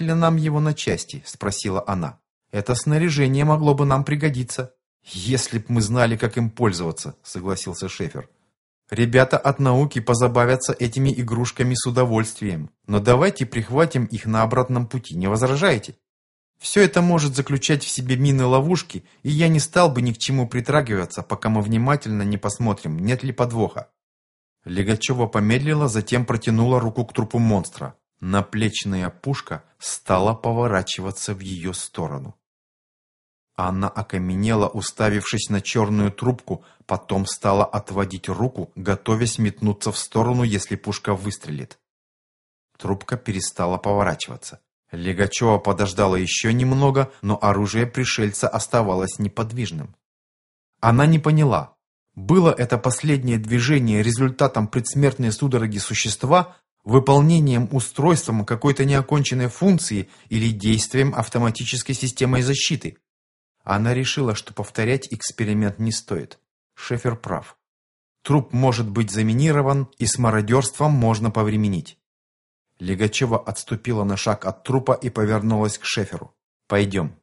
ли нам его на части?» – спросила она. «Это снаряжение могло бы нам пригодиться». «Если б мы знали, как им пользоваться», – согласился Шефер. «Ребята от науки позабавятся этими игрушками с удовольствием, но давайте прихватим их на обратном пути, не возражаете?» Все это может заключать в себе мины-ловушки, и я не стал бы ни к чему притрагиваться, пока мы внимательно не посмотрим, нет ли подвоха. Легачева помедлила, затем протянула руку к трупу монстра. Наплечная пушка стала поворачиваться в ее сторону. Анна окаменела, уставившись на черную трубку, потом стала отводить руку, готовясь метнуться в сторону, если пушка выстрелит. Трубка перестала поворачиваться. Легачева подождала еще немного, но оружие пришельца оставалось неподвижным. Она не поняла, было это последнее движение результатом предсмертной судороги существа, выполнением устройством какой-то неоконченной функции или действием автоматической системой защиты. Она решила, что повторять эксперимент не стоит. Шефер прав. Труп может быть заминирован, и с мародерством можно повременить. Легачева отступила на шаг от трупа и повернулась к Шеферу. «Пойдем».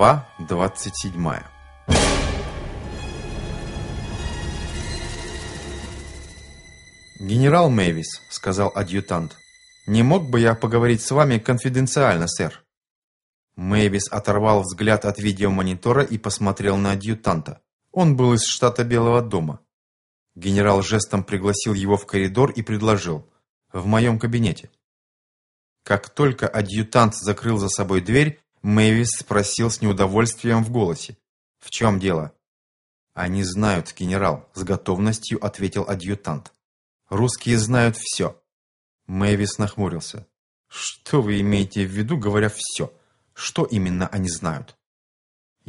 Глава 27 «Генерал Мэвис», — сказал адъютант, — «не мог бы я поговорить с вами конфиденциально, сэр?» Мэвис оторвал взгляд от видеомонитора и посмотрел на адъютанта. Он был из штата Белого дома. Генерал жестом пригласил его в коридор и предложил «В моем кабинете». Как только адъютант закрыл за собой дверь, Мэвис спросил с неудовольствием в голосе. «В чем дело?» «Они знают, генерал», — с готовностью ответил адъютант. «Русские знают все». Мэвис нахмурился. «Что вы имеете в виду, говоря «все»? Что именно они знают?»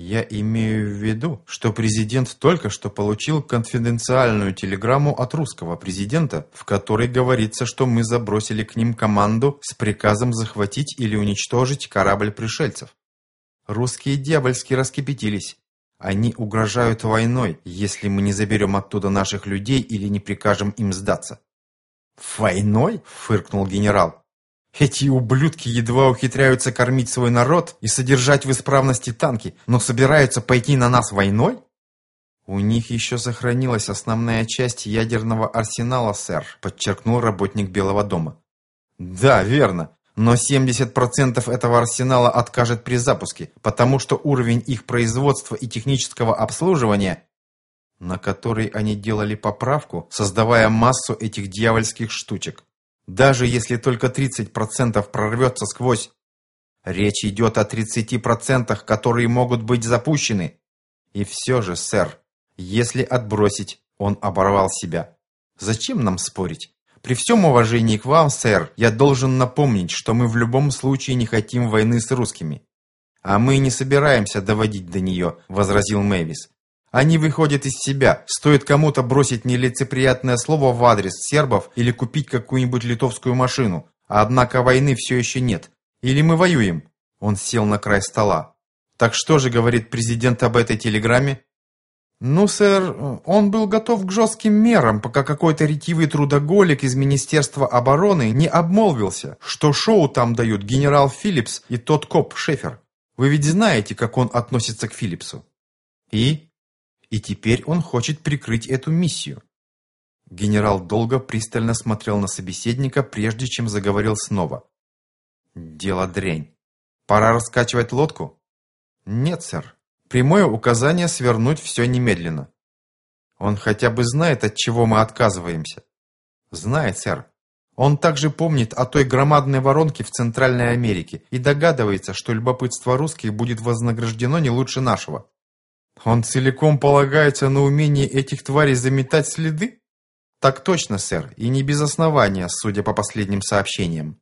Я имею в виду, что президент только что получил конфиденциальную телеграмму от русского президента, в которой говорится, что мы забросили к ним команду с приказом захватить или уничтожить корабль пришельцев. Русские дьявольски раскипятились. Они угрожают войной, если мы не заберем оттуда наших людей или не прикажем им сдаться. «Войной?» – фыркнул генерал. Эти ублюдки едва ухитряются кормить свой народ и содержать в исправности танки, но собираются пойти на нас войной? У них еще сохранилась основная часть ядерного арсенала, сэр, подчеркнул работник Белого дома. Да, верно. Но 70% этого арсенала откажет при запуске, потому что уровень их производства и технического обслуживания, на который они делали поправку, создавая массу этих дьявольских штучек, даже если только 30% прорвется сквозь. Речь идет о 30%, которые могут быть запущены. И все же, сэр, если отбросить, он оборвал себя. Зачем нам спорить? При всем уважении к вам, сэр, я должен напомнить, что мы в любом случае не хотим войны с русскими. А мы не собираемся доводить до нее, возразил Мэвис. Они выходят из себя. Стоит кому-то бросить нелицеприятное слово в адрес сербов или купить какую-нибудь литовскую машину. Однако войны все еще нет. Или мы воюем?» Он сел на край стола. «Так что же говорит президент об этой телеграмме?» «Ну, сэр, он был готов к жестким мерам, пока какой-то ретивый трудоголик из Министерства обороны не обмолвился, что шоу там дают генерал Филлипс и тот коп Шефер. Вы ведь знаете, как он относится к Филлипсу?» «И?» И теперь он хочет прикрыть эту миссию. Генерал долго пристально смотрел на собеседника, прежде чем заговорил снова. «Дело дрянь. Пора раскачивать лодку?» «Нет, сэр. Прямое указание свернуть все немедленно». «Он хотя бы знает, от чего мы отказываемся?» «Знает, сэр. Он также помнит о той громадной воронке в Центральной Америке и догадывается, что любопытство русских будет вознаграждено не лучше нашего. Он целиком полагается на умение этих тварей заметать следы? Так точно, сэр, и не без основания, судя по последним сообщениям.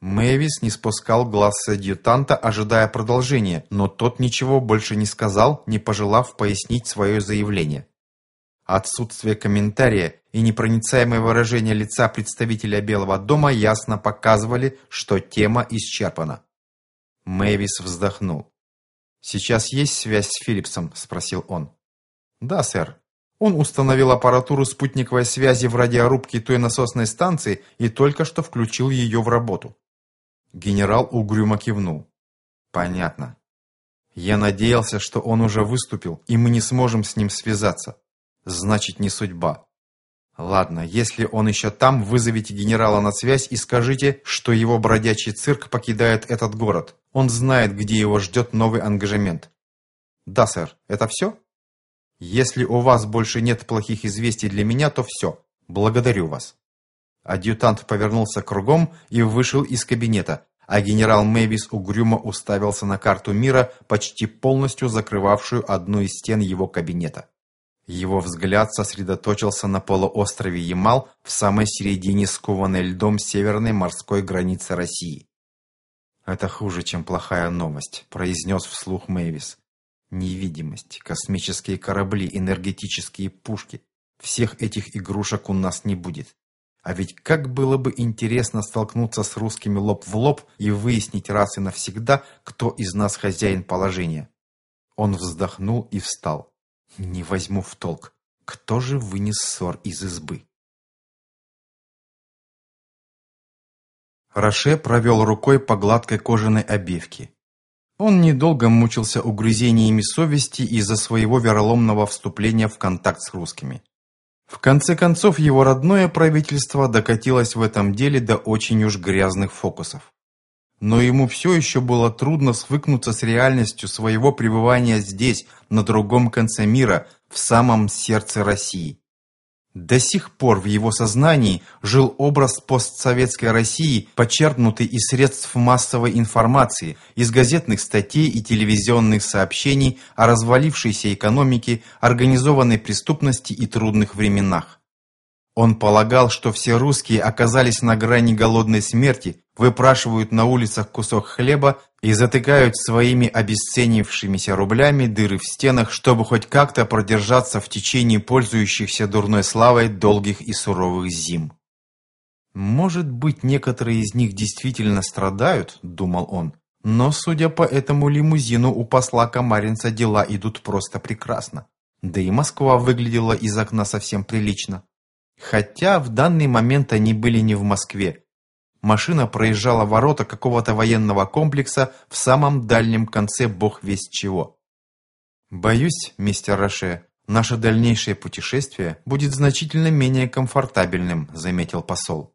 Мэвис не спускал глаз с адъютанта, ожидая продолжения, но тот ничего больше не сказал, не пожелав пояснить свое заявление. Отсутствие комментария и непроницаемое выражение лица представителя Белого дома ясно показывали, что тема исчерпана. Мэвис вздохнул. «Сейчас есть связь с Филлипсом?» – спросил он. «Да, сэр. Он установил аппаратуру спутниковой связи в радиорубке той насосной станции и только что включил ее в работу». Генерал угрюмо кивнул. «Понятно. Я надеялся, что он уже выступил, и мы не сможем с ним связаться. Значит, не судьба. Ладно, если он еще там, вызовите генерала на связь и скажите, что его бродячий цирк покидает этот город. Он знает, где его ждет новый ангажемент. Да, сэр. Это все? Если у вас больше нет плохих известий для меня, то все. Благодарю вас. Адъютант повернулся кругом и вышел из кабинета, а генерал Мэвис угрюмо уставился на карту мира, почти полностью закрывавшую одну из стен его кабинета. Его взгляд сосредоточился на полуострове Ямал в самой середине скованной льдом северной морской границы России. «Это хуже, чем плохая новость», – произнес вслух Мэвис. «Невидимость, космические корабли, энергетические пушки. Всех этих игрушек у нас не будет. А ведь как было бы интересно столкнуться с русскими лоб в лоб и выяснить раз и навсегда, кто из нас хозяин положения». Он вздохнул и встал. «Не возьму в толк. Кто же вынес ссор из избы?» Роше провел рукой по гладкой кожаной обивке. Он недолго мучился угрызениями совести из-за своего вероломного вступления в контакт с русскими. В конце концов, его родное правительство докатилось в этом деле до очень уж грязных фокусов. Но ему все еще было трудно свыкнуться с реальностью своего пребывания здесь, на другом конце мира, в самом сердце России. До сих пор в его сознании жил образ постсоветской России, почерпнутый из средств массовой информации, из газетных статей и телевизионных сообщений о развалившейся экономике, организованной преступности и трудных временах. Он полагал, что все русские оказались на грани голодной смерти, выпрашивают на улицах кусок хлеба и затыкают своими обесценившимися рублями дыры в стенах, чтобы хоть как-то продержаться в течение пользующихся дурной славой долгих и суровых зим. «Может быть, некоторые из них действительно страдают», — думал он, «но, судя по этому лимузину, у посла Камаринца дела идут просто прекрасно. Да и Москва выглядела из окна совсем прилично». Хотя в данный момент они были не в Москве. Машина проезжала ворота какого-то военного комплекса в самом дальнем конце бог весть чего. «Боюсь, мистер Роше, наше дальнейшее путешествие будет значительно менее комфортабельным», заметил посол.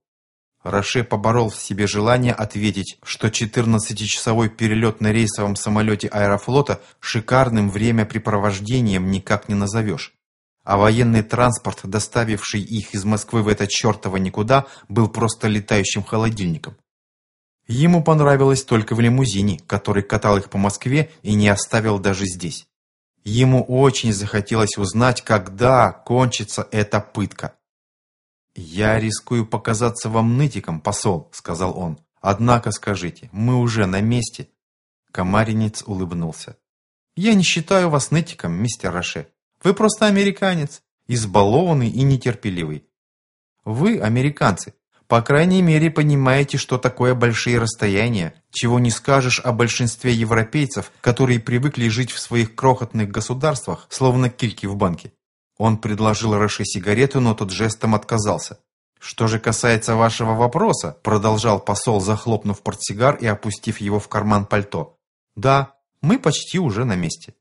Роше поборол в себе желание ответить, что 14-часовой перелет на рейсовом самолете аэрофлота шикарным времяпрепровождением никак не назовешь а военный транспорт, доставивший их из Москвы в это чертово никуда, был просто летающим холодильником. Ему понравилось только в лимузине, который катал их по Москве и не оставил даже здесь. Ему очень захотелось узнать, когда кончится эта пытка. «Я рискую показаться вам нытиком, посол», — сказал он. «Однако скажите, мы уже на месте». Комаринец улыбнулся. «Я не считаю вас нытиком, мистер Роше. Вы просто американец, избалованный и нетерпеливый. Вы, американцы, по крайней мере понимаете, что такое большие расстояния, чего не скажешь о большинстве европейцев, которые привыкли жить в своих крохотных государствах, словно кильки в банке. Он предложил Роше сигарету, но тот жестом отказался. «Что же касается вашего вопроса», продолжал посол, захлопнув портсигар и опустив его в карман пальто. «Да, мы почти уже на месте».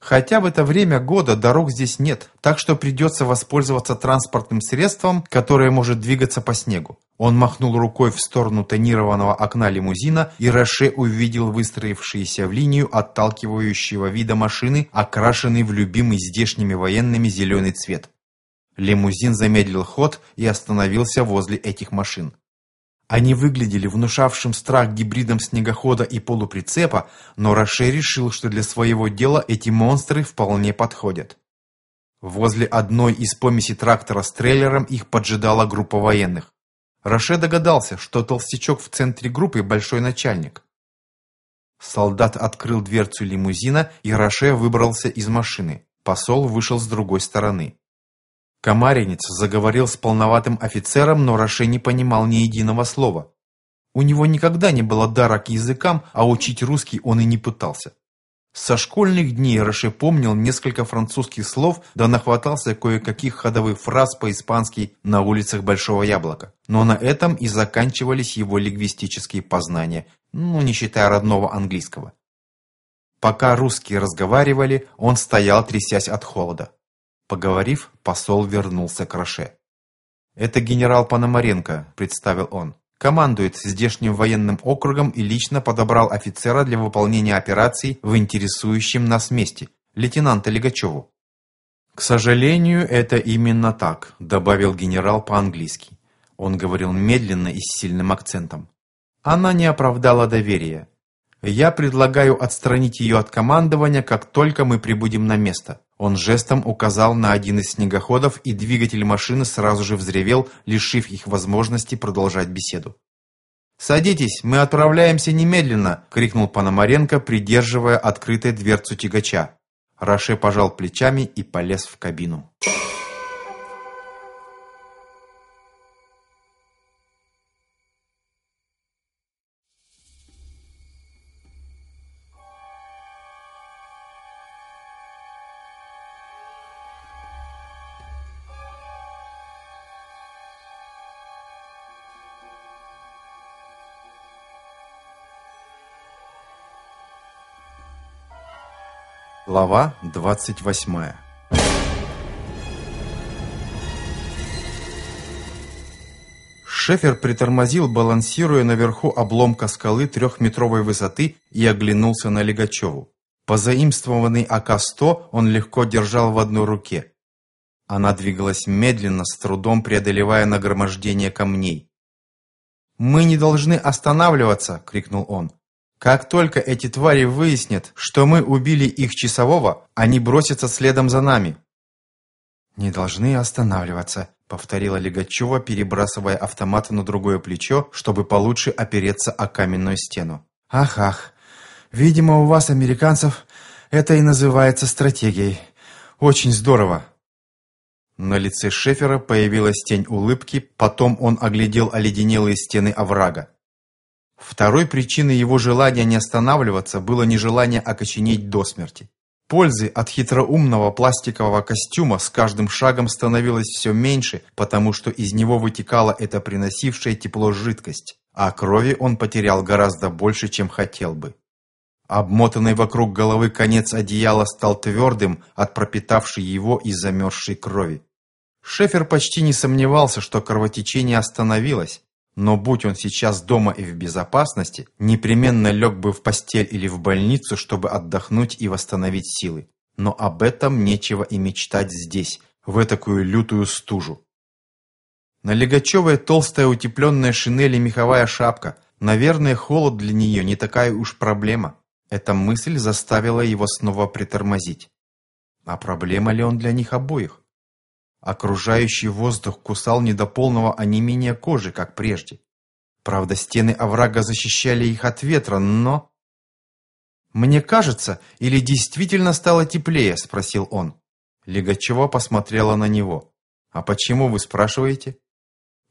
Хотя в это время года дорог здесь нет, так что придется воспользоваться транспортным средством, которое может двигаться по снегу. Он махнул рукой в сторону тонированного окна лимузина, и Роше увидел выстроившиеся в линию отталкивающего вида машины, окрашенный в любимый здешними военными зеленый цвет. Лимузин замедлил ход и остановился возле этих машин. Они выглядели внушавшим страх гибридом снегохода и полуприцепа, но Роше решил, что для своего дела эти монстры вполне подходят. Возле одной из помеси трактора с трейлером их поджидала группа военных. Роше догадался, что толстячок в центре группы большой начальник. Солдат открыл дверцу лимузина, и Роше выбрался из машины. Посол вышел с другой стороны. Комаринец заговорил с полноватым офицером, но Роше не понимал ни единого слова. У него никогда не было дара к языкам, а учить русский он и не пытался. Со школьных дней Роше помнил несколько французских слов, да нахватался кое-каких ходовых фраз по-испански на улицах Большого Яблока. Но на этом и заканчивались его лингвистические познания, ну, не считая родного английского. Пока русские разговаривали, он стоял, трясясь от холода. Поговорив, посол вернулся к Роше. «Это генерал Пономаренко», – представил он командует здешним военным округом и лично подобрал офицера для выполнения операций в интересующем нас месте, лейтенанта Легачеву. «К сожалению, это именно так», – добавил генерал по-английски. Он говорил медленно и с сильным акцентом. Она не оправдала доверия. Я предлагаю отстранить ее от командования, как только мы прибудем на место. Он жестом указал на один из снегоходов, и двигатель машины сразу же взревел, лишив их возможности продолжать беседу. «Садитесь, мы отправляемся немедленно!» — крикнул Пономаренко, придерживая открытой дверцу тягача. Роше пожал плечами и полез в кабину. Глава 28 Шефер притормозил, балансируя наверху обломка скалы трехметровой высоты и оглянулся на Легачеву. Позаимствованный АК-100 он легко держал в одной руке. Она двигалась медленно, с трудом преодолевая нагромождение камней. «Мы не должны останавливаться!» — крикнул он. Как только эти твари выяснят, что мы убили их часового, они бросятся следом за нами. Не должны останавливаться, повторила Легачева, перебрасывая автомат на другое плечо, чтобы получше опереться о каменную стену. Ах, ах. Видимо, у вас, американцев, это и называется стратегией. Очень здорово. На лице Шефера появилась тень улыбки, потом он оглядел оледенелые стены оврага. Второй причиной его желания не останавливаться было нежелание окоченеть до смерти. Пользы от хитроумного пластикового костюма с каждым шагом становилось все меньше, потому что из него вытекала эта приносившая тепло жидкость, а крови он потерял гораздо больше, чем хотел бы. Обмотанный вокруг головы конец одеяла стал твердым от пропитавшей его и замерзшей крови. Шефер почти не сомневался, что кровотечение остановилось, но будь он сейчас дома и в безопасности, непременно лег бы в постель или в больницу, чтобы отдохнуть и восстановить силы. Но об этом нечего и мечтать здесь, в этакую лютую стужу. На Легачевой толстая утепленная шинель и меховая шапка. Наверное, холод для нее не такая уж проблема. Эта мысль заставила его снова притормозить. А проблема ли он для них обоих? Окружающий воздух кусал не до полного онемения кожи, как прежде. Правда, стены оврага защищали их от ветра, но... «Мне кажется, или действительно стало теплее?» – спросил он. Легачева посмотрела на него. «А почему вы спрашиваете?»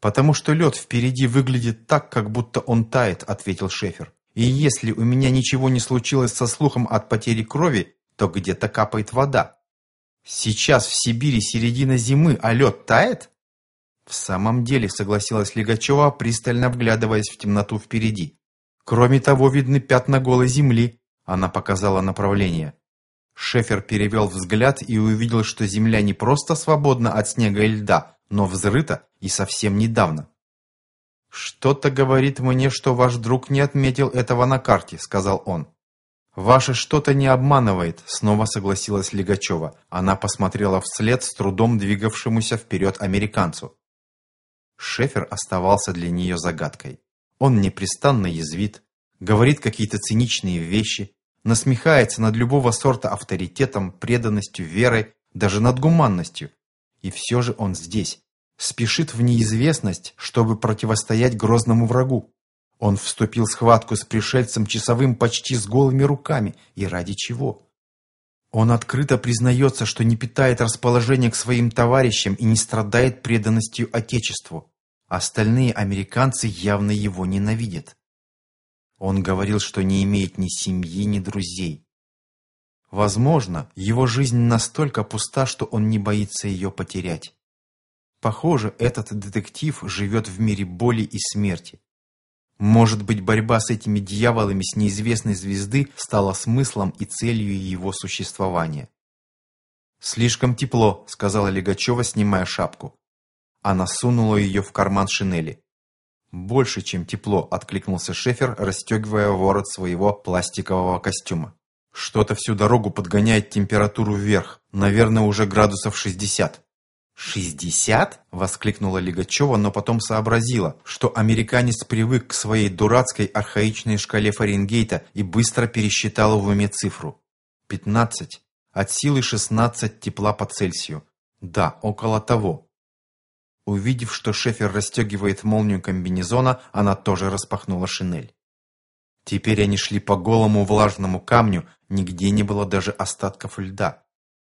«Потому что лед впереди выглядит так, как будто он тает», – ответил Шефер. «И если у меня ничего не случилось со слухом от потери крови, то где-то капает вода. Сейчас в Сибири середина зимы, а лед тает? В самом деле, согласилась Легачева, пристально вглядываясь в темноту впереди. Кроме того, видны пятна голой земли. Она показала направление. Шефер перевел взгляд и увидел, что земля не просто свободна от снега и льда, но взрыта и совсем недавно. «Что-то говорит мне, что ваш друг не отметил этого на карте», — сказал он. «Ваше что-то не обманывает», — снова согласилась Легачева. Она посмотрела вслед с трудом двигавшемуся вперед американцу. Шефер оставался для нее загадкой. Он непрестанно язвит, говорит какие-то циничные вещи, насмехается над любого сорта авторитетом, преданностью, верой, даже над гуманностью. И все же он здесь, Спешит в неизвестность, чтобы противостоять грозному врагу. Он вступил в схватку с пришельцем часовым почти с голыми руками. И ради чего? Он открыто признается, что не питает расположения к своим товарищам и не страдает преданностью Отечеству. Остальные американцы явно его ненавидят. Он говорил, что не имеет ни семьи, ни друзей. Возможно, его жизнь настолько пуста, что он не боится ее потерять. Похоже, этот детектив живет в мире боли и смерти. Может быть, борьба с этими дьяволами с неизвестной звезды стала смыслом и целью его существования. «Слишком тепло», — сказала Легачева, снимая шапку. Она сунула ее в карман шинели. «Больше, чем тепло», — откликнулся Шефер, расстегивая ворот своего пластикового костюма. «Что-то всю дорогу подгоняет температуру вверх, наверное, уже градусов шестьдесят». «Шестьдесят?» – воскликнула Лигачева, но потом сообразила, что американец привык к своей дурацкой архаичной шкале Фаренгейта и быстро пересчитала в уме цифру. «Пятнадцать. От силы шестнадцать тепла по Цельсию. Да, около того». Увидев, что Шефер расстегивает молнию комбинезона, она тоже распахнула шинель. Теперь они шли по голому влажному камню, нигде не было даже остатков льда.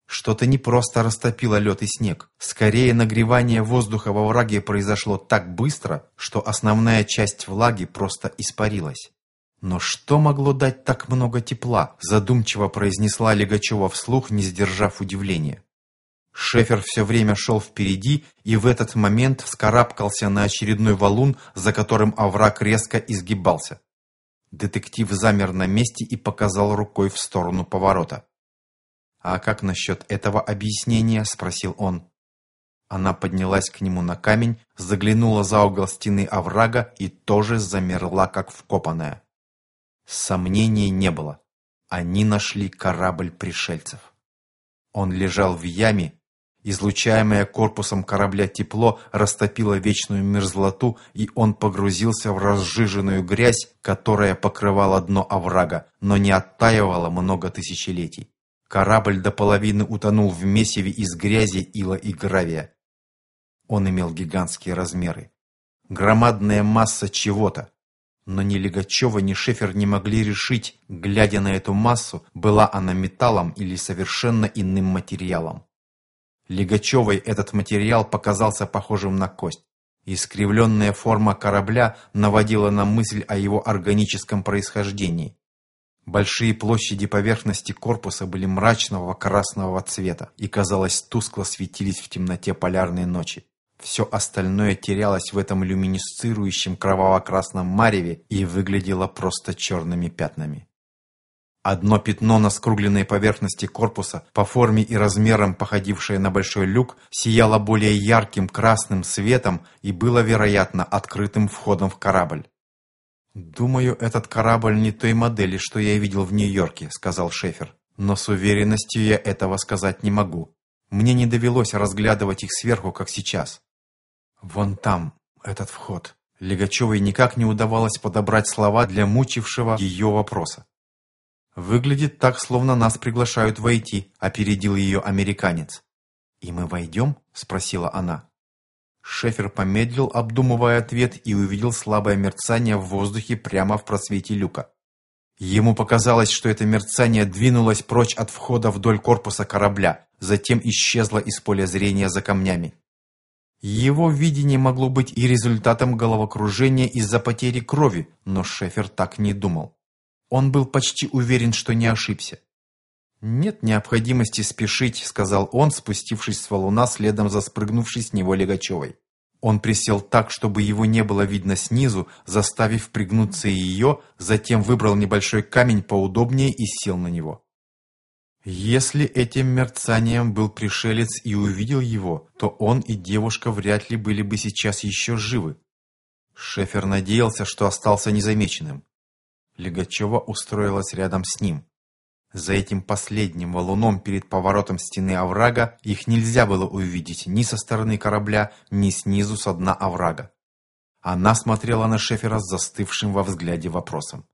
Что-то не просто растопило лед и снег. Скорее, нагревание воздуха во враге произошло так быстро, что основная часть влаги просто испарилась. «Но что могло дать так много тепла?» – задумчиво произнесла Легачева вслух, не сдержав удивления. Шефер все время шел впереди и в этот момент вскарабкался на очередной валун, за которым овраг резко изгибался. Детектив замер на месте и показал рукой в сторону поворота. «А как насчет этого объяснения?» – спросил он. Она поднялась к нему на камень, заглянула за угол стены оврага и тоже замерла, как вкопанная. Сомнений не было. Они нашли корабль пришельцев. Он лежал в яме, излучаемое корпусом корабля тепло растопило вечную мерзлоту, и он погрузился в разжиженную грязь, которая покрывала дно оврага, но не оттаивала много тысячелетий. Корабль до половины утонул в месиве из грязи, ила и гравия. Он имел гигантские размеры. Громадная масса чего-то. Но ни Легачева, ни Шефер не могли решить, глядя на эту массу, была она металлом или совершенно иным материалом. Легачевой этот материал показался похожим на кость. Искривленная форма корабля наводила на мысль о его органическом происхождении. Большие площади поверхности корпуса были мрачного красного цвета и, казалось, тускло светились в темноте полярной ночи. Все остальное терялось в этом люминесцирующем кроваво-красном мареве и выглядело просто черными пятнами. Одно пятно на скругленной поверхности корпуса, по форме и размерам походившее на большой люк, сияло более ярким красным светом и было, вероятно, открытым входом в корабль. «Думаю, этот корабль не той модели, что я видел в Нью-Йорке», — сказал Шефер. «Но с уверенностью я этого сказать не могу. Мне не довелось разглядывать их сверху, как сейчас». «Вон там, этот вход». Легачевой никак не удавалось подобрать слова для мучившего ее вопроса. «Выглядит так, словно нас приглашают войти», — опередил ее американец. «И мы войдем?» — спросила она. Шефер помедлил, обдумывая ответ, и увидел слабое мерцание в воздухе прямо в просвете люка. Ему показалось, что это мерцание двинулось прочь от входа вдоль корпуса корабля, затем исчезло из поля зрения за камнями. Его видение могло быть и результатом головокружения из-за потери крови, но Шефер так не думал. Он был почти уверен, что не ошибся. «Нет необходимости спешить», — сказал он, спустившись с валуна следом за спрыгнувшей с него Легачевой. Он присел так, чтобы его не было видно снизу, заставив пригнуться ее, затем выбрал небольшой камень поудобнее и сел на него. Если этим мерцанием был пришелец и увидел его, то он и девушка вряд ли были бы сейчас еще живы. Шефер надеялся, что остался незамеченным. Легачева устроилась рядом с ним. За этим последним валуном перед поворотом стены оврага их нельзя было увидеть ни со стороны корабля, ни снизу со дна оврага. Она смотрела на Шефера с застывшим во взгляде вопросом.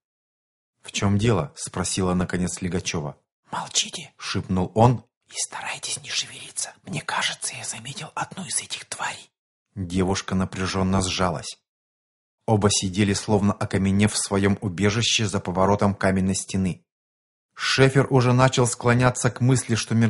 «В чем дело?» – спросила наконец Легачева. «Молчите!» – шепнул он. «И старайтесь не шевелиться. Мне кажется, я заметил одну из этих тварей». Девушка напряженно сжалась. Оба сидели, словно окаменев в своем убежище за поворотом каменной стены. Шефер уже начал склоняться к мысли, что